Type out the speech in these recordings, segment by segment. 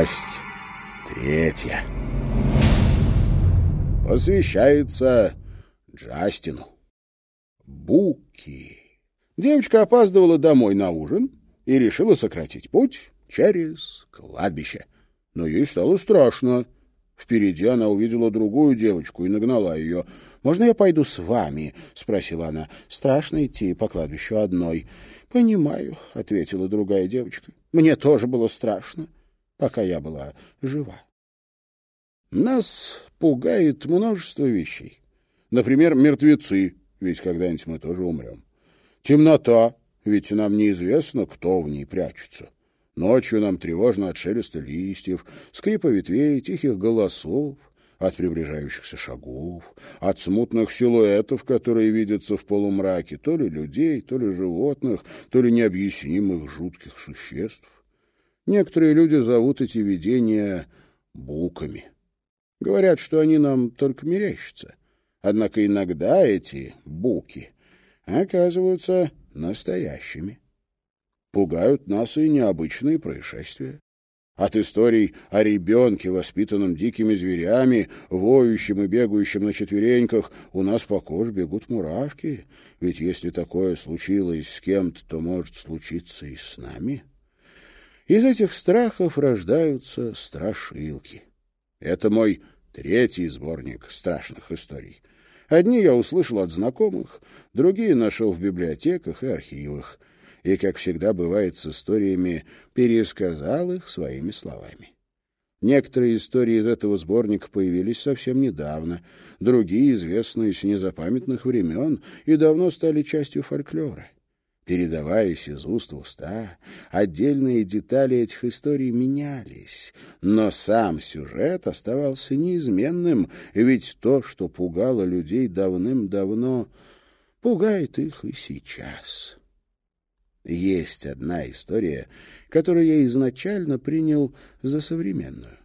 Часть третья. Посвящается Джастину. Буки. Девочка опаздывала домой на ужин и решила сократить путь через кладбище. Но ей стало страшно. Впереди она увидела другую девочку и нагнала ее. «Можно я пойду с вами?» — спросила она. «Страшно идти по кладбищу одной». «Понимаю», — ответила другая девочка. «Мне тоже было страшно, пока я была жива». Нас пугает множество вещей. Например, мертвецы, ведь когда-нибудь мы тоже умрем. Темнота, ведь нам неизвестно, кто в ней прячется. Ночью нам тревожно от шелеста листьев, скрипа ветвей, тихих голосов, от приближающихся шагов, от смутных силуэтов, которые видятся в полумраке, то ли людей, то ли животных, то ли необъяснимых жутких существ. Некоторые люди зовут эти видения буками. Говорят, что они нам только мерещатся. Однако иногда эти буки оказываются настоящими. Пугают нас и необычные происшествия. От историй о ребенке, воспитанном дикими зверями, воющим и бегающим на четвереньках, у нас по коже бегут мурашки. Ведь если такое случилось с кем-то, то может случиться и с нами. Из этих страхов рождаются страшилки. Это мой третий сборник страшных историй. Одни я услышал от знакомых, другие нашел в библиотеках и архивах и, как всегда бывает с историями, пересказал их своими словами. Некоторые истории из этого сборника появились совсем недавно, другие, известные с незапамятных времен, и давно стали частью фольклора. Передаваясь из уст в уста, отдельные детали этих историй менялись, но сам сюжет оставался неизменным, ведь то, что пугало людей давным-давно, пугает их и сейчас. Есть одна история, которую я изначально принял за современную.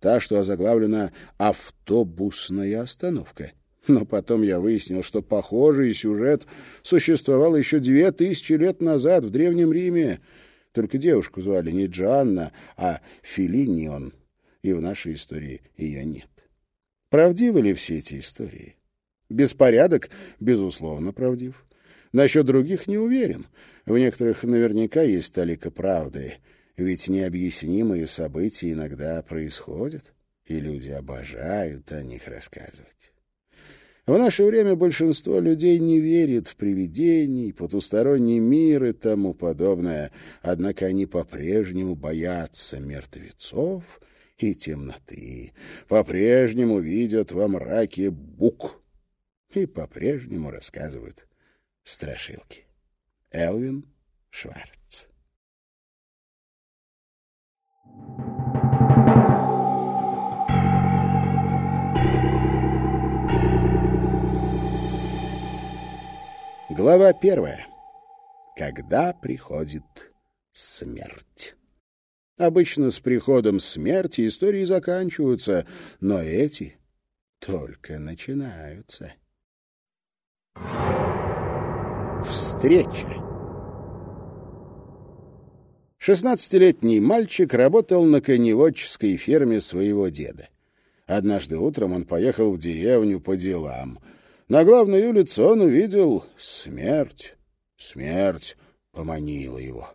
Та, что озаглавлена «Автобусная остановка». Но потом я выяснил, что похожий сюжет существовал еще две тысячи лет назад в Древнем Риме. Только девушку звали не Джоанна, а Филинион, и в нашей истории ее нет. Правдивы ли все эти истории? Беспорядок, безусловно, правдив. Насчет других не уверен. В некоторых наверняка есть толика правды, ведь необъяснимые события иногда происходят, и люди обожают о них рассказывать. В наше время большинство людей не верит в привидений, потусторонний мир и тому подобное, однако они по-прежнему боятся мертвецов и темноты, по-прежнему видят во мраке бук и по-прежнему рассказывают страшилки. Элвин Шварц Глава первая. Когда приходит смерть. Обычно с приходом смерти истории заканчиваются, но эти только начинаются. Встреча. Шестнадцатилетний мальчик работал на коневодческой ферме своего деда. Однажды утром он поехал в деревню по делам. На главной улице он увидел смерть. Смерть поманила его.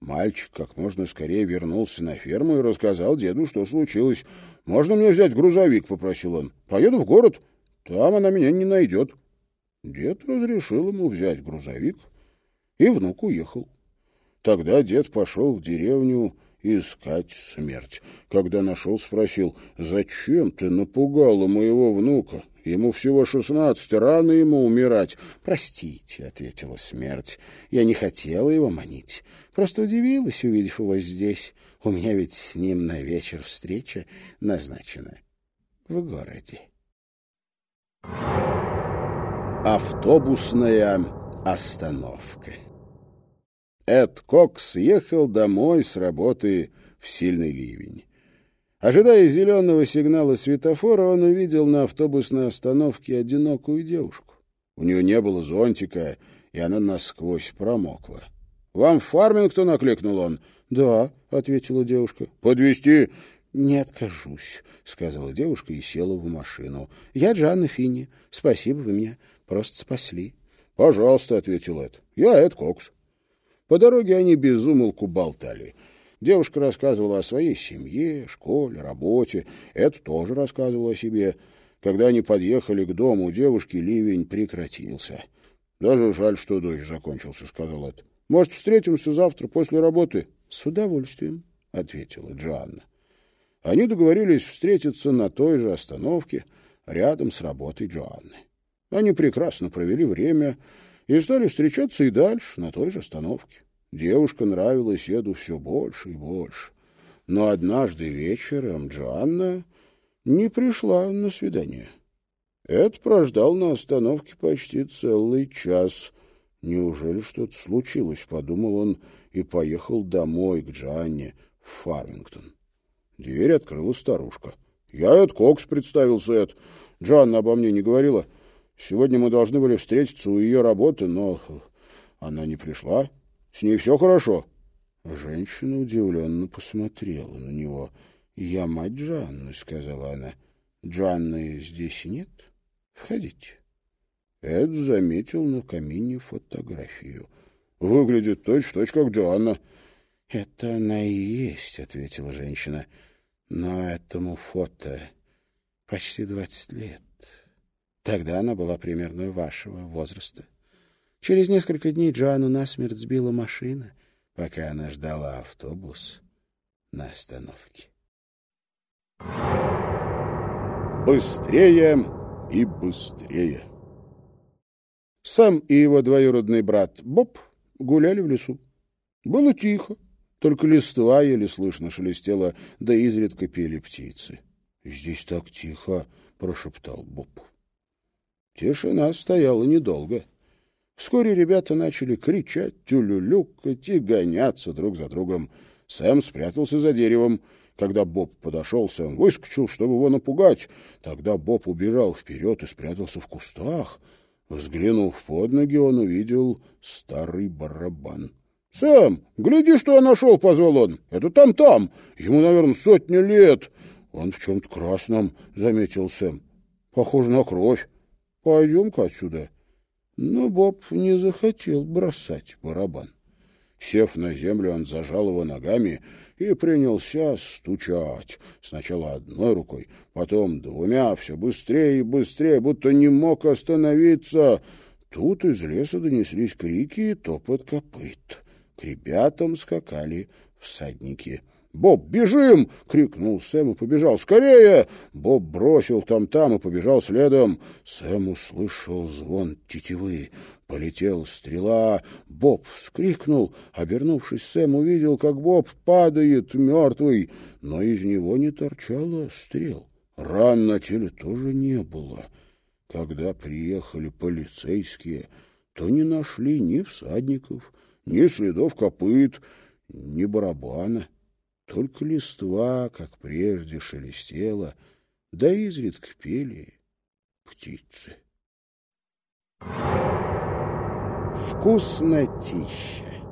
Мальчик как можно скорее вернулся на ферму и рассказал деду, что случилось. «Можно мне взять грузовик?» — попросил он. «Поеду в город. Там она меня не найдет». Дед разрешил ему взять грузовик, и внук уехал. Тогда дед пошел в деревню искать смерть. Когда нашел, спросил, «Зачем ты напугала моего внука? Ему всего шестнадцать, рано ему умирать». «Простите», — ответила смерть, — «я не хотела его манить. Просто удивилась, увидев его здесь. У меня ведь с ним на вечер встреча назначена в городе». Автобусная остановка. Эд Кокс ехал домой с работы в сильный ливень. Ожидая зеленого сигнала светофора, он увидел на автобусной остановке одинокую девушку. У нее не было зонтика, и она насквозь промокла. «Вам Фармингтон?» — окликнул он. «Да», — ответила девушка. «Подвезти?» «Не откажусь», — сказала девушка и села в машину. «Я Джанна Финни. Спасибо, вы меня просто спасли». «Пожалуйста», — ответил Эд. «Я Эд Кокс». По дороге они безумолку болтали. Девушка рассказывала о своей семье, школе, работе. Эд тоже рассказывал о себе. Когда они подъехали к дому девушки, ливень прекратился. «Даже жаль, что дождь закончился», — сказал Эд. «Может, встретимся завтра после работы?» «С удовольствием», — ответила Джоанна. Они договорились встретиться на той же остановке, рядом с работой Джоанны. Они прекрасно провели время и стали встречаться и дальше, на той же остановке. Девушка нравилась Эду все больше и больше. Но однажды вечером Джоанна не пришла на свидание. Эд прождал на остановке почти целый час. Неужели что-то случилось, подумал он, и поехал домой к Джоанне в Фармингтон. Дверь открыла старушка. «Я Эд Кокс», — представился Эд. «Джоанна обо мне не говорила. Сегодня мы должны были встретиться у ее работы, но она не пришла. С ней все хорошо». Женщина удивленно посмотрела на него. «Я мать Джоанны», — сказала она. «Джоанны здесь нет? Входите». Эд заметил на камине фотографию. «Выглядит точь-в-точь, -точь, как Джоанна». «Это она и есть», — ответила женщина. «Но этому фото почти двадцать лет. Тогда она была примерно вашего возраста. Через несколько дней Джоанну насмерть сбила машина, пока она ждала автобус на остановке». Быстрее и быстрее. Сэм и его двоюродный брат Боб гуляли в лесу. Было тихо. Только листва еле слышно шелестела, да изредка пели птицы. — Здесь так тихо, — прошептал Боб. Тишина стояла недолго. Вскоре ребята начали кричать, тюлюлюкать и гоняться друг за другом. Сэм спрятался за деревом. Когда Боб подошел, Сэм выскочил, чтобы его напугать. Тогда Боб убежал вперед и спрятался в кустах. Взглянув под ноги, он увидел старый барабан. «Сэм, гляди, что я нашел!» — позвал он. «Это там-там! Ему, наверное, сотни лет!» «Он в чем-то красном», — заметил Сэм. «Похоже на кровь. Пойдем-ка отсюда». Но Боб не захотел бросать барабан. Сев на землю, он зажал его ногами и принялся стучать. Сначала одной рукой, потом двумя, все быстрее и быстрее, будто не мог остановиться. Тут из леса донеслись крики и топот копыт. К ребятам скакали всадники. «Боб, бежим!» — крикнул Сэм и побежал. «Скорее!» Боб бросил там-там и побежал следом. Сэм услышал звон тетивы. Полетел стрела. Боб вскрикнул. Обернувшись, Сэм увидел, как Боб падает мертвый, но из него не торчало стрел. Ран на теле тоже не было. Когда приехали полицейские, то не нашли ни всадников, ни следов копыт, ни барабана. Только листва, как прежде, шелестела, да изредка пели птицы. Вкуснотища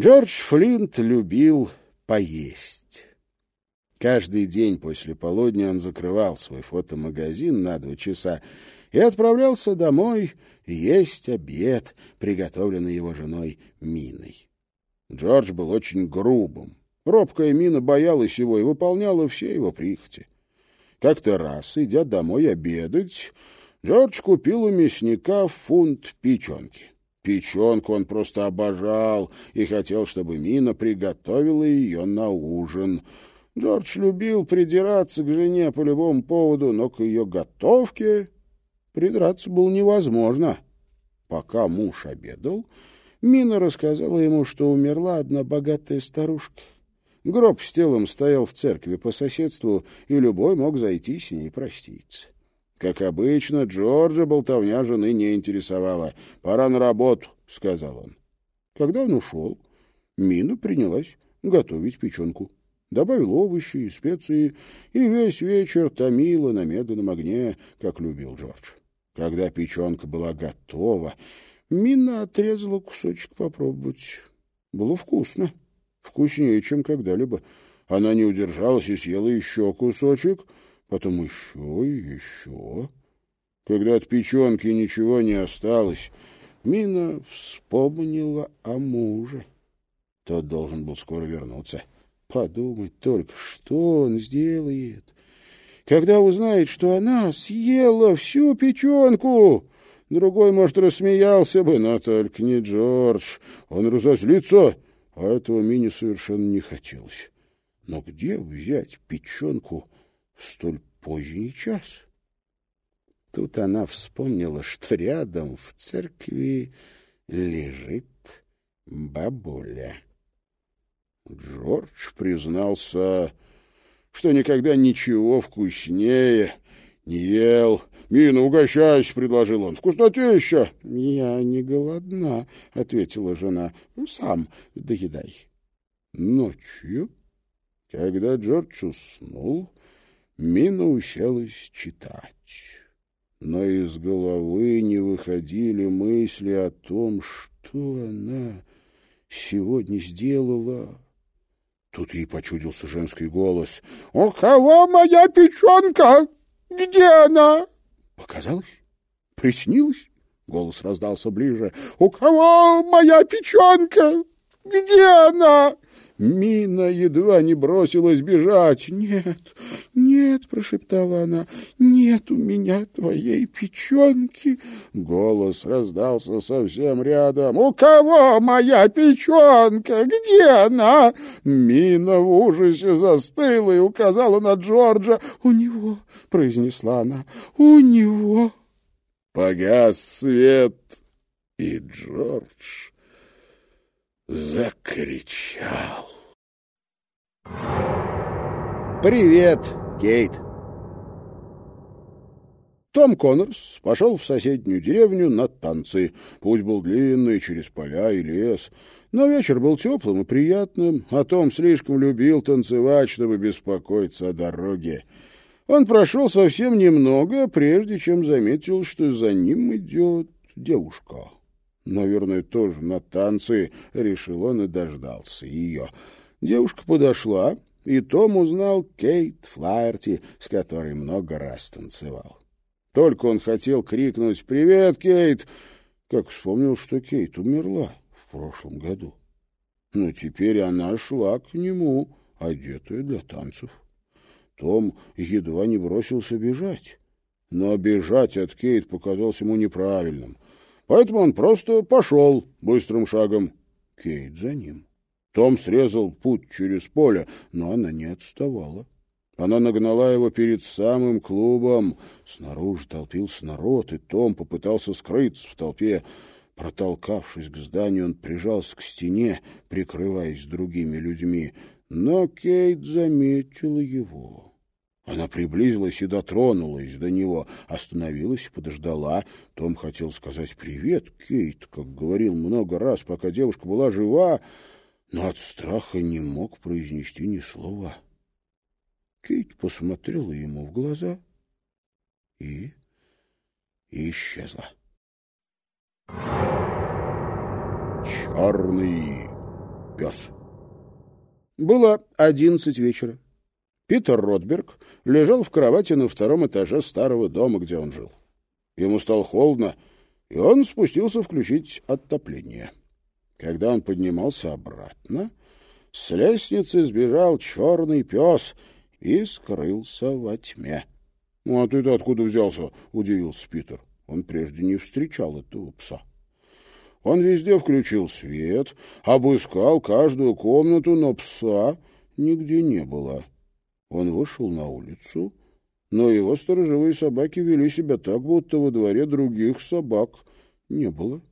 Джордж Флинт любил поесть. Каждый день после полудня он закрывал свой фотомагазин на два часа и отправлялся домой есть обед, приготовленный его женой Миной. Джордж был очень грубым. Робкая Мина боялась его и выполняла все его прихоти. Как-то раз, идя домой обедать, Джордж купил у мясника фунт печенки. Печенку он просто обожал и хотел, чтобы Мина приготовила ее на ужин. Джордж любил придираться к жене по любому поводу, но к ее готовке придраться было невозможно. Пока муж обедал, Мина рассказала ему, что умерла одна богатая старушка. Гроб с телом стоял в церкви по соседству, и любой мог зайти с ней проститься. Как обычно, Джорджа болтовня жены не интересовала. «Пора на работу», — сказал он. Когда он ушел, Мина принялась готовить печенку. Добавил овощи и специи, и весь вечер томила на медленном огне, как любил Джордж. Когда печенка была готова, Мина отрезала кусочек попробовать. Было вкусно. Вкуснее, чем когда-либо. Она не удержалась и съела еще кусочек, потом еще и еще. Когда от печенки ничего не осталось, Мина вспомнила о муже. Тот должен был скоро вернуться. Подумать только, что он сделает, когда узнает, что она съела всю печенку. Другой, может, рассмеялся бы, но только не Джордж. Он разозлится, а этого Мине совершенно не хотелось. Но где взять печенку в столь поздний час? Тут она вспомнила, что рядом в церкви лежит бабуля. Джордж признался, что никогда ничего вкуснее не ел. «Мина, угощайся», — предложил он. «Вкуснотища!» «Я не голодна», — ответила жена. «Сам доедай». Ночью, когда Джордж уснул, Мина уселась читать но из головы не выходили мысли о том, что она сегодня сделала. Тут ей почудился женский голос. «У кого моя печенка? Где она?» Показалось? Приснилось? Голос раздался ближе. «У кого моя печенка? Где она?» Мина едва не бросилась бежать. «Нет, нет», — прошептала она, — «нет у меня твоей печенки». Голос раздался совсем рядом. «У кого моя печенка? Где она?» Мина в ужасе застыла и указала на Джорджа. «У него», — произнесла она, — «у него». Погас свет, и Джордж закричал. «Привет, Кейт!» Том Коннорс пошел в соседнюю деревню на танцы. Путь был длинный, через поля и лес. Но вечер был теплым и приятным, а Том слишком любил танцевать, чтобы беспокоиться о дороге. Он прошел совсем немного, прежде чем заметил, что за ним идет девушка. Наверное, тоже на танцы, решил он и дождался ее. Девушка подошла, и Том узнал Кейт Флаерти, с которой много раз танцевал. Только он хотел крикнуть «Привет, Кейт!», как вспомнил, что Кейт умерла в прошлом году. Но теперь она шла к нему, одетая для танцев. Том едва не бросился бежать. Но бежать от Кейт показалось ему неправильным. Поэтому он просто пошел быстрым шагом. Кейт за ним. Том срезал путь через поле, но она не отставала. Она нагнала его перед самым клубом. Снаружи толпился народ, и Том попытался скрыться в толпе. Протолкавшись к зданию, он прижался к стене, прикрываясь другими людьми. Но Кейт заметила его. Она приблизилась и дотронулась до него, остановилась и подождала. Том хотел сказать «Привет, Кейт», как говорил много раз, пока девушка была жива, но от страха не мог произнести ни слова. Кейт посмотрела ему в глаза и, и исчезла. Черный пес. Было одиннадцать вечера. Питер Ротберг лежал в кровати на втором этаже старого дома, где он жил. Ему стало холодно, и он спустился включить отопление. Когда он поднимался обратно, с лестницы сбежал черный пес и скрылся во тьме. — Ну, а ты-то откуда взялся? — удивился Питер. Он прежде не встречал этого пса. Он везде включил свет, обыскал каждую комнату, но пса нигде не было. Он вышел на улицу, но его сторожевые собаки вели себя так, будто во дворе других собак не было.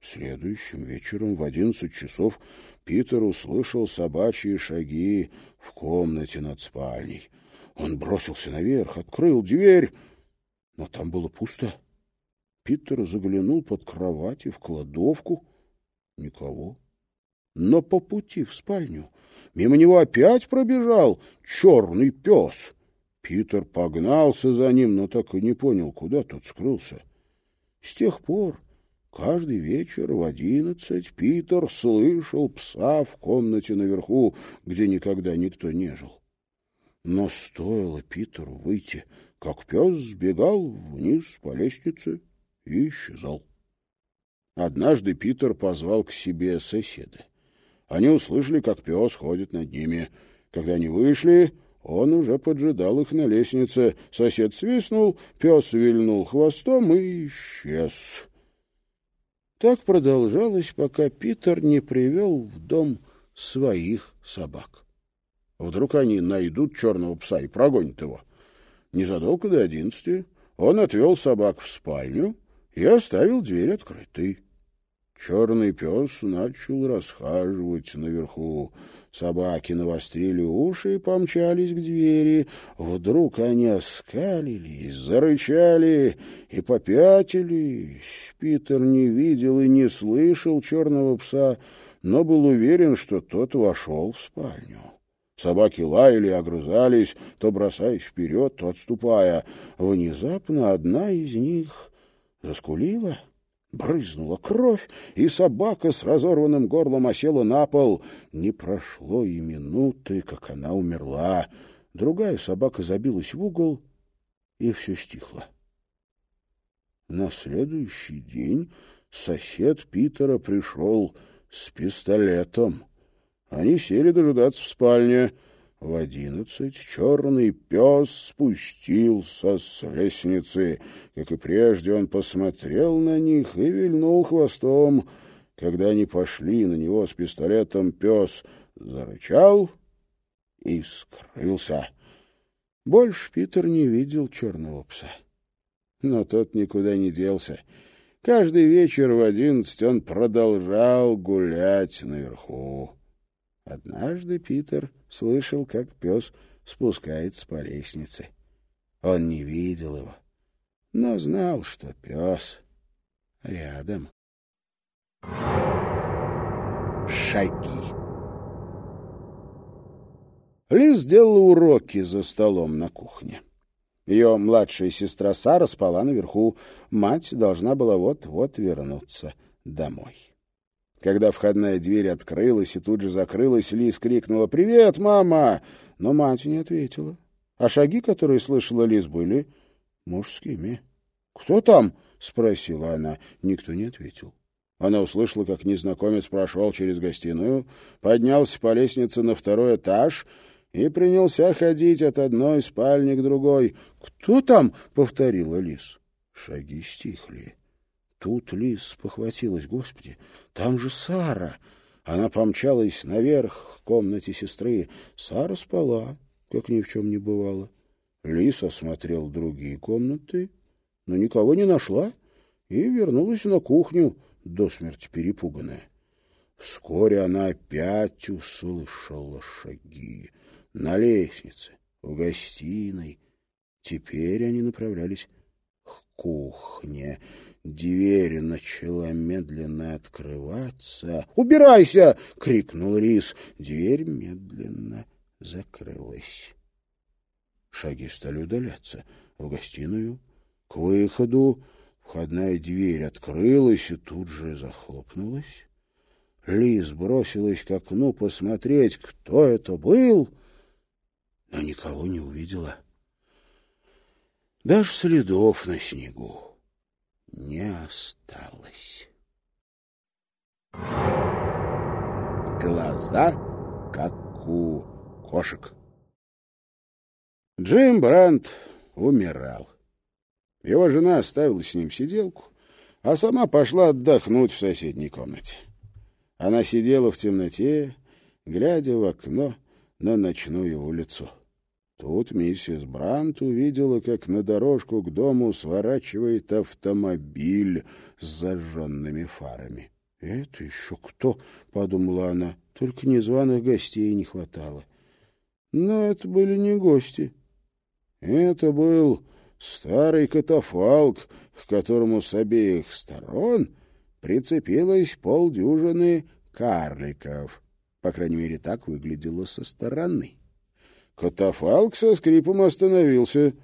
Следующим вечером в одиннадцать часов Питер услышал собачьи шаги в комнате над спальней. Он бросился наверх, открыл дверь, но там было пусто. Питер заглянул под кровать и в кладовку. Никого. Но по пути в спальню мимо него опять пробежал черный пес. Питер погнался за ним, но так и не понял, куда тот скрылся. С тех пор Каждый вечер в одиннадцать Питер слышал пса в комнате наверху, где никогда никто не жил. Но стоило Питеру выйти, как пес сбегал вниз по лестнице и исчезал. Однажды Питер позвал к себе соседа. Они услышали, как пес ходит над ними. Когда они вышли, он уже поджидал их на лестнице. Сосед свистнул, пес вильнул хвостом и исчез. Так продолжалось, пока Питер не привел в дом своих собак. Вдруг они найдут черного пса и прогонят его. Незадолго до одиннадцати он отвел собак в спальню и оставил дверь открытой. Черный пес начал расхаживать наверху. Собаки навострили уши и помчались к двери. Вдруг они оскалились, зарычали и попятились. Питер не видел и не слышал черного пса, но был уверен, что тот вошел в спальню. Собаки лаяли огрызались, то бросаясь вперед, то отступая. Внезапно одна из них заскулила — Брызнула кровь, и собака с разорванным горлом осела на пол. Не прошло и минуты, как она умерла. Другая собака забилась в угол, и все стихло. На следующий день сосед Питера пришел с пистолетом. Они сели дожидаться в спальне — в одиннадцать черный пес спустился с лестницы. Как и прежде, он посмотрел на них и вильнул хвостом. Когда они пошли на него с пистолетом, пес зарычал и скрылся. Больше Питер не видел черного пса. Но тот никуда не делся. Каждый вечер в одиннадцать он продолжал гулять наверху. Однажды Питер слышал, как пес спускается по лестнице. Он не видел его, но знал, что пес рядом. Шаги Лиз сделала уроки за столом на кухне. Ее младшая сестра Сара спала наверху. Мать должна была вот-вот вернуться домой. Когда входная дверь открылась и тут же закрылась, Лиз крикнула «Привет, мама!» Но мать не ответила. А шаги, которые слышала Лиз, были мужскими. «Кто там?» — спросила она. Никто не ответил. Она услышала, как незнакомец прошел через гостиную, поднялся по лестнице на второй этаж и принялся ходить от одной спальни к другой. «Кто там?» — повторила Лиз. Шаги стихли. Тут Лиз похватилась. Господи, там же Сара! Она помчалась наверх в комнате сестры. Сара спала, как ни в чем не бывало. Лис осмотрел другие комнаты, но никого не нашла и вернулась на кухню, до смерти перепуганная. Вскоре она опять услышала шаги на лестнице, в гостиной. Теперь они направлялись кухне. Дверь начала медленно открываться. «Убирайся!» — крикнул Рис. Дверь медленно закрылась. Шаги стали удаляться. В гостиную, к выходу, входная дверь открылась и тут же захлопнулась. Лиз бросилась к окну посмотреть, кто это был, но никого не увидела. Даже следов на снегу не осталось. Глаза, как у кошек. Джим Брандт умирал. Его жена оставила с ним сиделку, а сама пошла отдохнуть в соседней комнате. Она сидела в темноте, глядя в окно на ночную улицу. Тут миссис Брант увидела, как на дорожку к дому сворачивает автомобиль с зажженными фарами. «Это еще кто?» — подумала она. «Только незваных гостей не хватало». Но это были не гости. Это был старый катафалк, к которому с обеих сторон прицепилось полдюжины карликов. По крайней мере, так выглядело со стороны. Катафалк со скрипом остановился.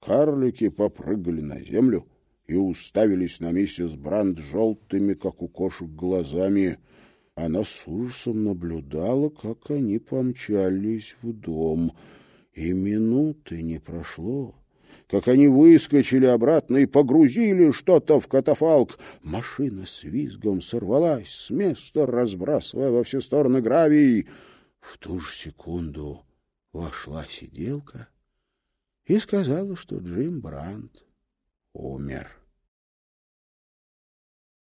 Карлики попрыгали на землю и уставились на миссис Бранд желтыми, как у кошек, глазами. Она с ужасом наблюдала, как они помчались в дом. И минуты не прошло, как они выскочили обратно и погрузили что-то в катафалк. Машина с визгом сорвалась с места, разбрасывая во все стороны гравий. В ту же секунду вошла сиделка и сказала, что Джим Брандт умер.